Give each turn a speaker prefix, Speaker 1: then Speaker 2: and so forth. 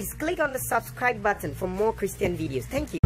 Speaker 1: please click on the subscribe button for more Christian videos. Thank you.